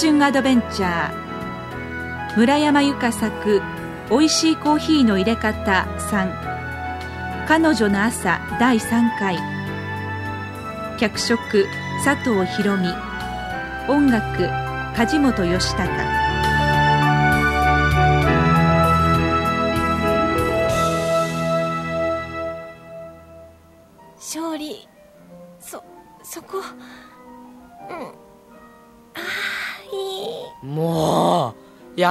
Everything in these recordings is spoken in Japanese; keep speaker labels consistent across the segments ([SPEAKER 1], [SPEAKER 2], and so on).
[SPEAKER 1] 春アドベンチャー。村山由佳作「おいしいコーヒーの入れ方3」彼女の朝第3回。脚色佐藤博美。音楽梶本義孝。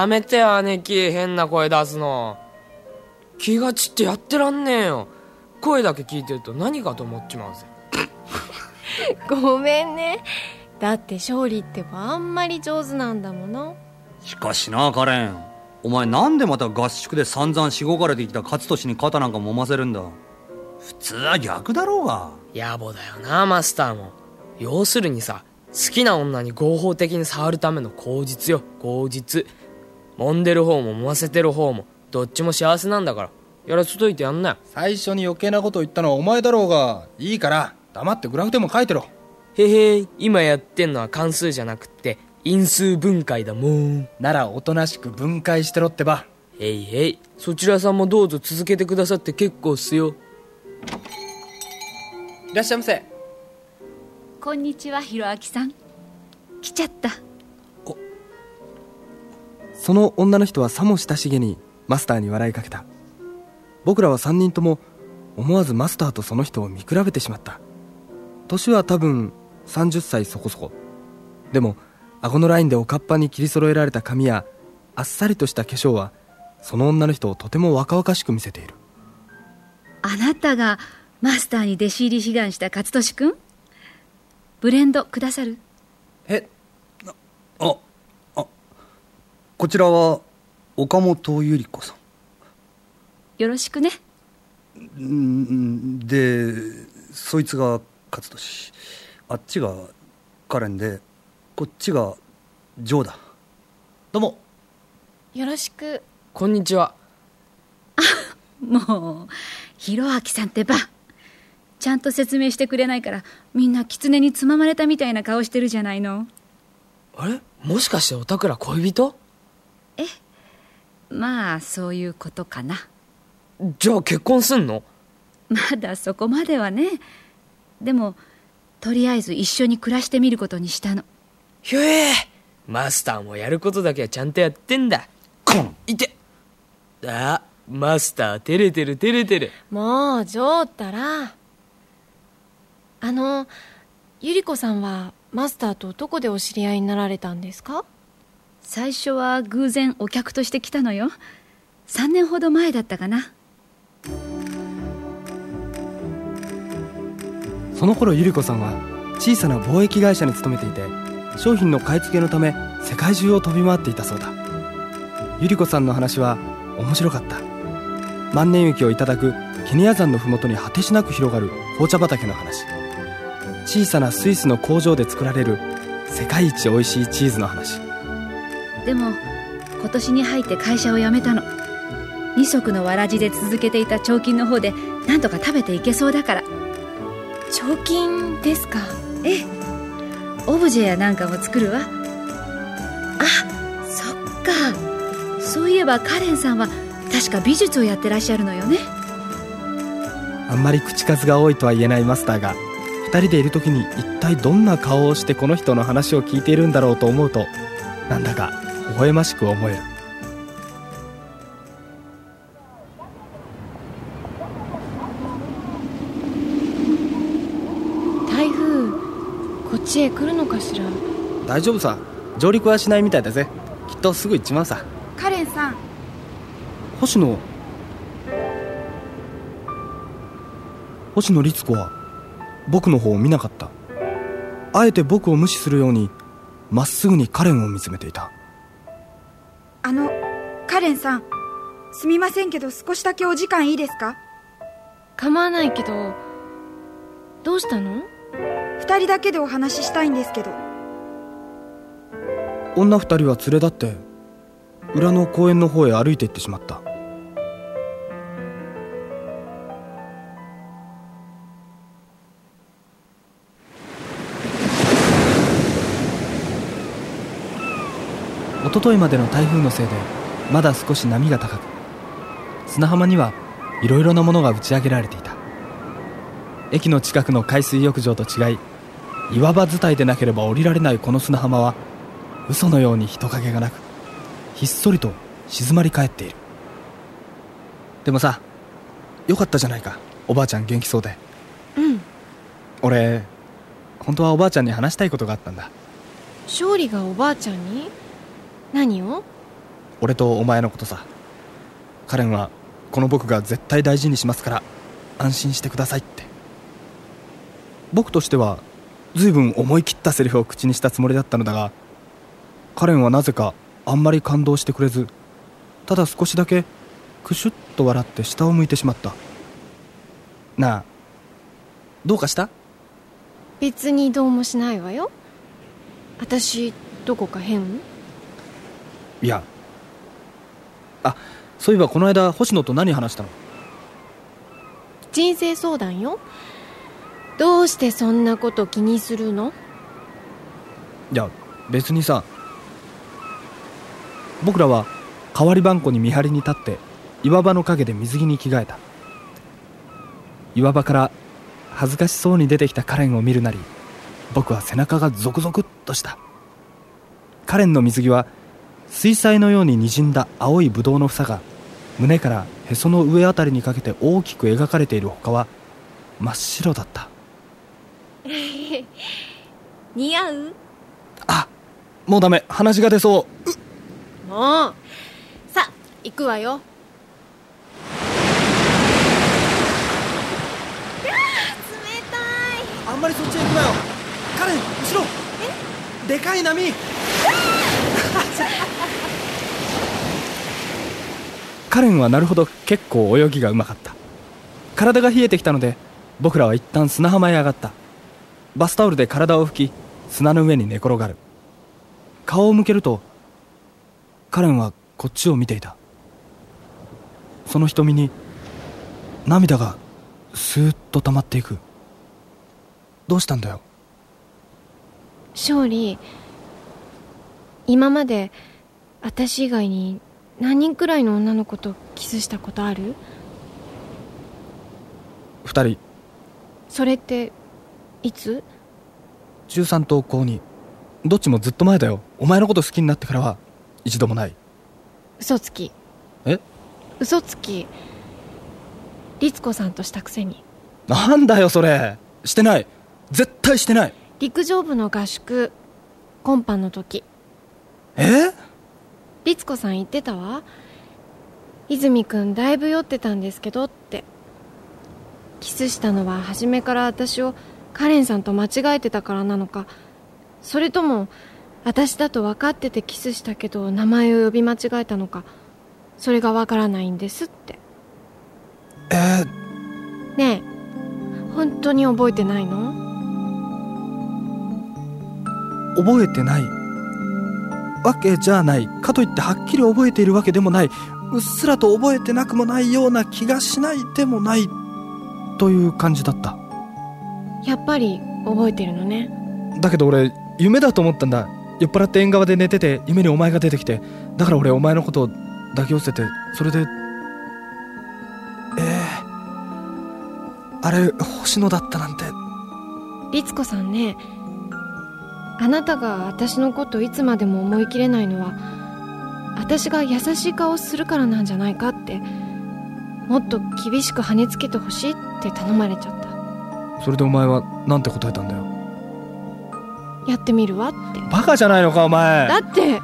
[SPEAKER 2] やめてよ姉貴変な声出すの。気が散ってやってらんねえよ。声だけ聞いてると何かと思っちまうぜ。
[SPEAKER 3] ごめんね。だって勝利ってばあんまり上手なんだもの。
[SPEAKER 4] しかしなカレン。お前なんでまた合宿で散々しごかれてきた勝利に肩なんか揉ませるんだ。普通は逆だろうが。
[SPEAKER 2] 野暮だよなマスターも。要するにさ好きな女に合法的に触るための口実よ口実揉んでる方も揉ませてる方もどっちも幸せなんだから。やらせといてやんなよ。
[SPEAKER 5] 最初に余計なこと言ったのはお前だろうがいいから黙ってグラフでも書いてろ。
[SPEAKER 2] へへ今やってんのは関数じゃなくって因数分解だもん。
[SPEAKER 5] ならおとなしく分解してろってば。
[SPEAKER 2] へいへい。そちらさんもどうぞ続けてくださって結構っすよ。
[SPEAKER 5] いらっしゃいませ。
[SPEAKER 1] こんにちはひろあきさん。来ちゃった
[SPEAKER 6] その女の人はさも親しげにマスターに笑いかけた。僕らは3人とも思わずマスターとその人を見比べてしまった。年は多分30歳そこそこ。でも顎のラインでおかっぱに切り揃えられた髪やあっさりとした化粧はその女の人をとても若々しく見せている。
[SPEAKER 1] あなたがマスターに弟子入り志願した勝利君？ブレンドくださる？
[SPEAKER 5] え
[SPEAKER 4] ああこちらは岡本百合子さ
[SPEAKER 1] よろしくね。
[SPEAKER 4] んん。でそいつが勝利あっちがカレンでこっちがジョーだ。どうも。
[SPEAKER 3] よろしく。
[SPEAKER 2] こんにちは。
[SPEAKER 1] もうひろあきさんってば。ちゃんと説明してくれないからみんな狐につままれたみたいな顔してるじゃないの。
[SPEAKER 2] あれ？もしかしておたくら恋人？
[SPEAKER 1] まあそういうことかな。
[SPEAKER 2] じゃあ結婚すんの？
[SPEAKER 1] まだそこまではね。でもとりあえず一緒に暮らしてみることにしたの。
[SPEAKER 2] ひゅえマスターもやることだけはちゃんとやってんだ。
[SPEAKER 4] コン。
[SPEAKER 2] いて。あマスター照れてる照れてる。
[SPEAKER 3] もうジョーったら。あのゆり子さんはマスターとどこでお知り合いになられたんですか？
[SPEAKER 1] 最初は偶然お客として来たのよ。3年ほど前だったかな。
[SPEAKER 6] その頃ゆり子さんは小さな貿易会社に勤めていて商品の買い付けのため世界中を飛び回っていたそうだ。ゆり子さんの話は面白かった。万年雪をいただくケニア山の麓に果てしなく広がる紅茶畑の話。小さなスイスの工場で作られる世界一美味しいチーズの話。
[SPEAKER 1] でも今年に入って会社を辞めたの。二足のわらじで続けていた彫金の方でなんとか食べていけそうだから。
[SPEAKER 3] 彫金ですか？
[SPEAKER 1] ええ。オブジェやなんかも作るわ。あそっか。そういえばカレンさんは確か美術をやってらっしゃるのよね。
[SPEAKER 6] あんまり口数が多いとは言えないマスターが2人でいる時に一体どんな顔をしてこの人の話を聞いているんだろうと思うとなんだか微笑ましく思える。
[SPEAKER 3] 台風こっちへ来るのかしら？
[SPEAKER 6] 大丈夫さ。上陸はしないみたいだぜ。きっとすぐ行っちまうさ。
[SPEAKER 7] カレンさん。
[SPEAKER 6] 星野。星野律子は。僕の方を見なかった。あえて僕を無視するようにまっすぐにカレンを見つめていた
[SPEAKER 7] あのカレンさんすみませんけど少しだけお時間いいですか？
[SPEAKER 3] 構わないけどどうしたの？
[SPEAKER 7] 二人だけでお話ししたいんですけど。
[SPEAKER 6] 女二人は連れ立って裏の公園の方へ歩いて行ってしまった一昨日までの台風のせいでまだ少し波が高く砂浜にはいろいろなものが打ち上げられていた。駅の近くの海水浴場と違い岩場伝いでなければ降りられないこの砂浜は嘘のように人影がなくひっそりと静まり返っている。でもさよかったじゃないかおばあちゃん元気そうで。
[SPEAKER 3] うん。
[SPEAKER 6] 俺本当はおばあちゃんに話したいことがあったんだ。
[SPEAKER 3] 勝利がおばあちゃんに？何を？
[SPEAKER 6] 俺とお前のことさ。カレンはこの僕が絶対大事にしますから安心してくださいって。僕としては随分思い切ったセリフを口にしたつもりだったのだがカレンはなぜかあんまり感動してくれずただ少しだけクシュッと笑って下を向いてしまった。なあどうかした？
[SPEAKER 3] 別にどうもしないわよ。私どこか変？
[SPEAKER 6] いや。あそういえばこの間星野と何話したの？
[SPEAKER 3] 人生相談よ。どうしてそんなこと気にするの？
[SPEAKER 6] いや別にさ。僕らは代わりばんこに見張りに立って岩場の陰で水着に着替えた。岩場から恥ずかしそうに出てきたカレンを見るなり僕は背中がゾクゾクっとした。カレンの水着は水彩のようににじんだ青いブドウの房が胸からへその上あたりにかけて大きく描かれている他は真っ白だった。
[SPEAKER 3] 似合う？
[SPEAKER 6] あもうダメ。鼻血が出そう。
[SPEAKER 3] もう。さあ行くわよ。冷たい。
[SPEAKER 6] あんまりそっちへ行くなよ。カレン後ろ。でかい波カレンはなるほど結構泳ぎがうまかった。体が冷えてきたので僕らは一旦砂浜へ上がった。バスタオルで体を拭き砂の上に寝転がる。顔を向けるとカレンはこっちを見ていた。その瞳に涙がスーッと溜まっていく。どうしたんだよ？
[SPEAKER 3] 勝利今まで私以外に何人くらいの女の子とキスしたことある？
[SPEAKER 6] 二人。
[SPEAKER 3] それっていつ？
[SPEAKER 6] 中3と高2どっちもずっと前だよ。お前のこと好きになってからは一度もない。
[SPEAKER 3] 嘘つき。
[SPEAKER 6] え？
[SPEAKER 3] 嘘つき。律子さんとしたくせに。
[SPEAKER 6] なんだよそれ。してない。絶対してない。
[SPEAKER 3] 陸上部の合宿今般の時。
[SPEAKER 6] え？
[SPEAKER 3] 律子さん言ってたわ。泉くんだいぶ酔ってたんですけどって。キスしたのは初めから私をカレンさんと間違えてたからなのか。それとも私だと分かっててキスしたけど名前を呼び間違えたのか。それが分からないんですって。
[SPEAKER 6] え
[SPEAKER 3] ねえ本当に覚えてないの？
[SPEAKER 6] 覚えてないわけじゃないかといってはっきり覚えているわけでもない。うっすらと覚えてなくもないような気がしないでもないという感じだった。
[SPEAKER 3] やっぱり覚えてるのね。
[SPEAKER 6] だけど俺夢だと思ったんだ。酔っ払って縁側で寝てて夢にお前が出てきて。だから俺お前のことを抱き寄せてそれでええあれ星野だったなんて。
[SPEAKER 3] 律子さんねあなたが私のこといつまでも思い切れないのは私が優しい顔するからなんじゃないかってもっと厳しく跳ねつけてほしいって頼まれちゃった。
[SPEAKER 6] それでお前はなんて答えたんだよ？
[SPEAKER 3] やってみるわって。
[SPEAKER 6] バカじゃないのかお前。
[SPEAKER 3] だって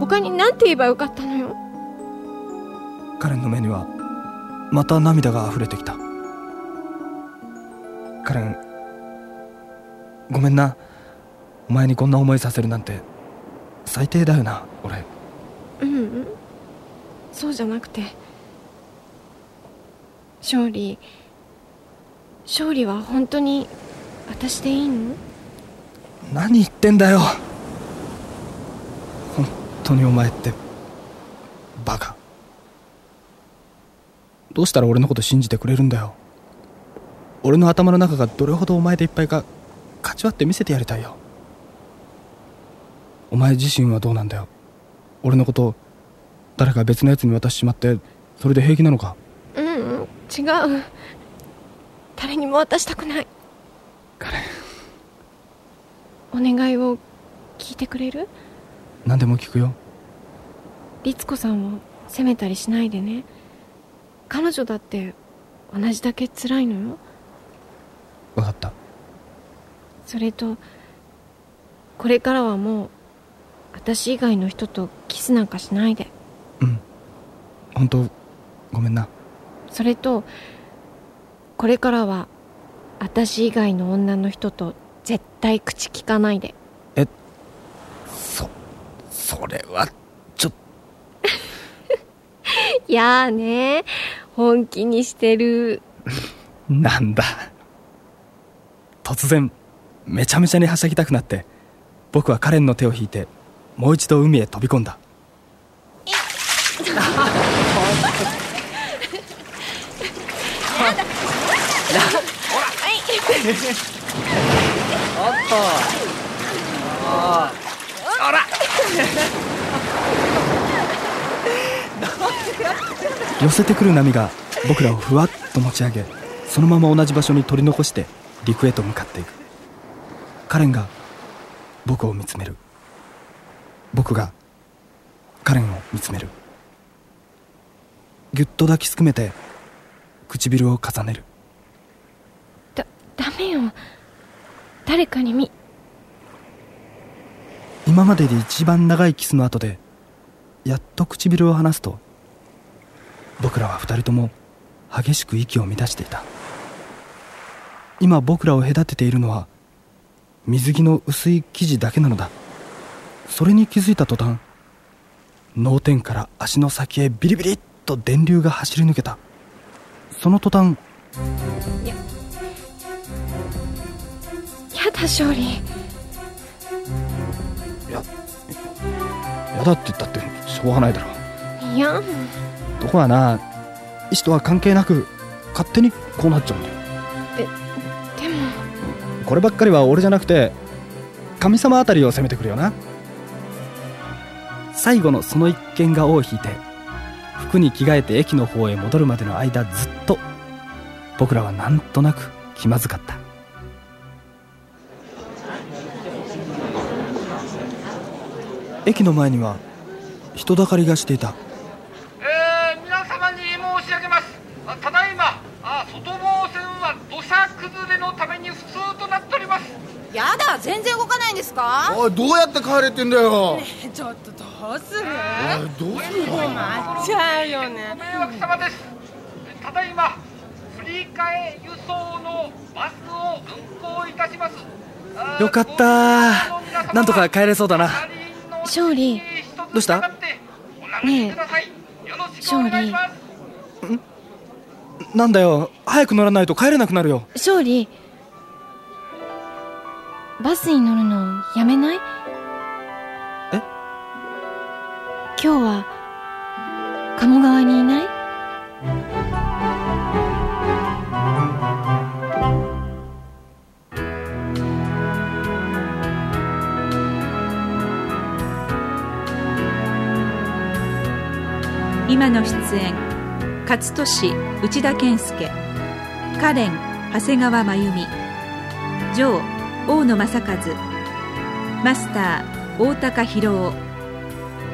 [SPEAKER 3] 他に何て言えばよかったのよ。
[SPEAKER 6] カレンの目にはまた涙が溢れてきた。カレンごめんな。お前にこんな思いさせるなんて。最低だよな俺。
[SPEAKER 3] うんうん。そうじゃなくて。勝利。勝利は本当に私でいいの？
[SPEAKER 6] 何言ってんだよ。本当にお前ってバカ。どうしたら俺のこと信じてくれるんだよ。俺の頭の中がどれほどお前でいっぱいかかち割って見せてやりたいよ。お前自身はどうなんだよ。俺のこと誰か別のやつに渡しちまってそれで平気なのか。
[SPEAKER 3] うんうん違う。誰にも渡したくない。
[SPEAKER 6] カレ
[SPEAKER 3] お願いを聞いてくれる？
[SPEAKER 6] ン何でも聞くよ。
[SPEAKER 3] 律子さんを責めたりしないでね。彼女だって同じだけ辛いのよ。
[SPEAKER 6] 分かった
[SPEAKER 3] それとこれからはもう私以外の人とキスなんかしないで。
[SPEAKER 6] うん。本当ごめんな。
[SPEAKER 3] それとこれからは私以外の女の人と絶対口聞かないで。
[SPEAKER 6] そそれはちょっ
[SPEAKER 3] やあね。本気にしてる。
[SPEAKER 6] なんだ。突然めちゃめちゃにはしゃぎたくなって僕はカレンの手を引いてもう一度海へ飛び込んだ。寄せてくる波が僕らをふわっと持ち上げそのまま同じ場所に取り残して陸へと向かっていく。カレンが僕を見つめる。僕がカレンを見つめる。ぎゅっと抱きすくめて唇を重ねる。
[SPEAKER 3] だダメよ。誰かに見。
[SPEAKER 6] 今までで一番長いキスの後でやっと唇を離すと僕らは二人とも激しく息を乱していた。今僕らを隔てているのは水着の薄い生地だけなのだ。それに気づいた途端脳天から足の先へビリビリっと電流が走り抜けた。その途端
[SPEAKER 3] やだ勝利。
[SPEAKER 6] やだって言ったってしょうがないだろ。
[SPEAKER 3] いや。
[SPEAKER 6] どこはな意思とは関係なく勝手にこうなっちゃうんだよこればっかりは俺じゃなくて神様あたりを責めてくるよな。最後のその一件が尾を引いて服に着替えて駅の方へ戻るまでの間ずっと僕らはなんとなく気まずかった。駅の前には人だかりがしていた。
[SPEAKER 8] えー、皆様に申し上げます。あただいまあ外房線は土砂崩れのために不通となっております
[SPEAKER 9] やだ全然動かないんですか？
[SPEAKER 5] おいどうやって帰れってんだよ。
[SPEAKER 9] ちょっとどうする？
[SPEAKER 5] おいどうするの？
[SPEAKER 9] 待っちゃうよね。
[SPEAKER 8] ご迷惑様です。ただいま振り替え輸送のバスを運行いたします。
[SPEAKER 6] よかった。なんとか帰れそうだな。
[SPEAKER 3] 勝利。
[SPEAKER 6] どうした？
[SPEAKER 3] ねえ。勝利。
[SPEAKER 6] なんだよ。早く乗らないと帰れなくなるよ。
[SPEAKER 3] 勝利バスに乗るのやめない？
[SPEAKER 6] え？
[SPEAKER 3] 今日は鴨川にいない？
[SPEAKER 1] 今の出演勝利内田健介カレン長谷川真由美ジョー大野正和マスター大高博夫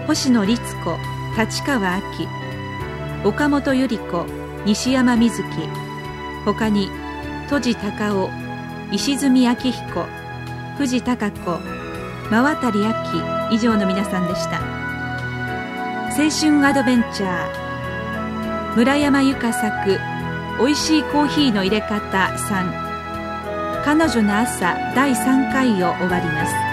[SPEAKER 1] 星野律子立川亜紀岡本由里子西山瑞希他に戸地隆夫石積明彦藤孝子馬渡明以上の皆さんでした。青春アドベンチャー村山由佳作「おいしいコーヒーの入れ方3」彼女の朝第3回を終わります。